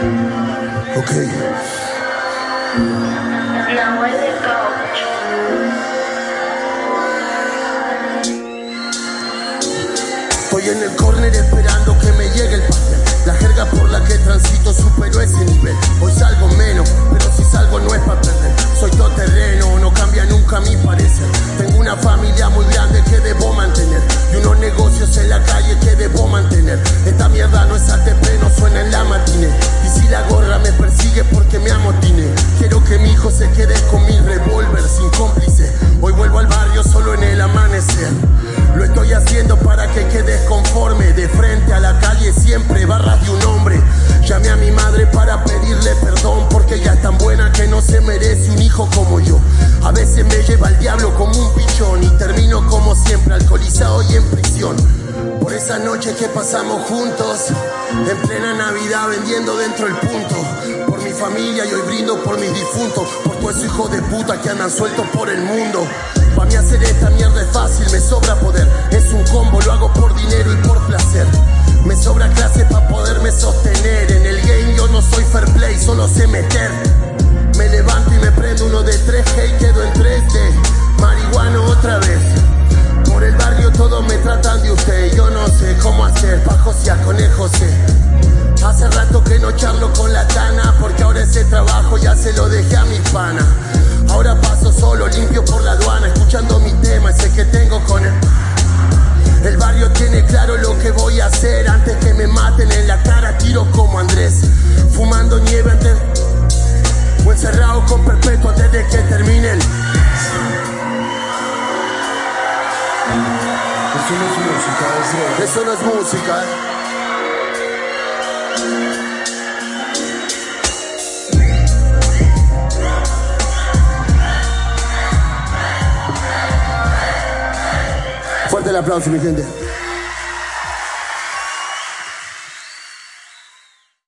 Ok. Estoy en el corner esperando que me llegue el papel. La jerga por la que transito superó me amotine. Quiero que mi hijo se quede con mi revólver sin cómplice. Hoy vuelvo al barrio solo en el amanecer. Lo estoy haciendo para que quedes conforme. De frente a la calle siempre barras de un hombre. Llamé a mi madre para pedirle perdón porque ella es tan buena que no se merece un hijo como yo. A veces me lleva el diablo como un pichón y termino como siempre alcoholizado y en prisión. Por esa noche que pasamos juntos, en plena Navidad vendiendo dentro el punto. Mi familia y hoy brindo por mis difuntos, por todos esos hijos de puta que andan sueltos por el mundo. Para mí hacer esta mierda es fácil, me sobra poder. Es un combo, lo hago por dinero y por placer. Me sobra clase para poderme sostener. En el game yo no soy fair play, solo sé meter. Me levanto y me prendo uno de 3G y quedo en 3D. Marihuano otra vez. Por el barrio todos me tratan de usted. Yo no sé cómo hacer pa' josear con el José. Hace rato que no charlo con la tana, porque ahora ese trabajo ya se lo dejé a mi pana. Ahora paso solo, limpio por la aduana, escuchando mi tema, ese que tengo con él. El barrio tiene claro lo que voy a hacer antes que me maten en la cara, tiro como Andrés. Fumando nieve antes. O encerrado con perpetuo antes de que termine el. Eso no es música. Eso no es música. ¿eh? El aplauso, mi gente.